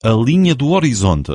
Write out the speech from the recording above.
A linha do horizonte.